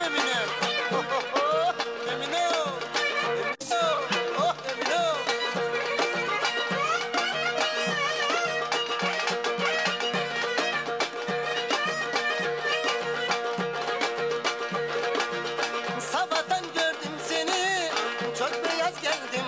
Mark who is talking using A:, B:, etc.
A: canım Eminem. Oh, oh, oh. Eminem. Eminem. Oh, Eminem. Gördüm seni. Çok beyaz geldim.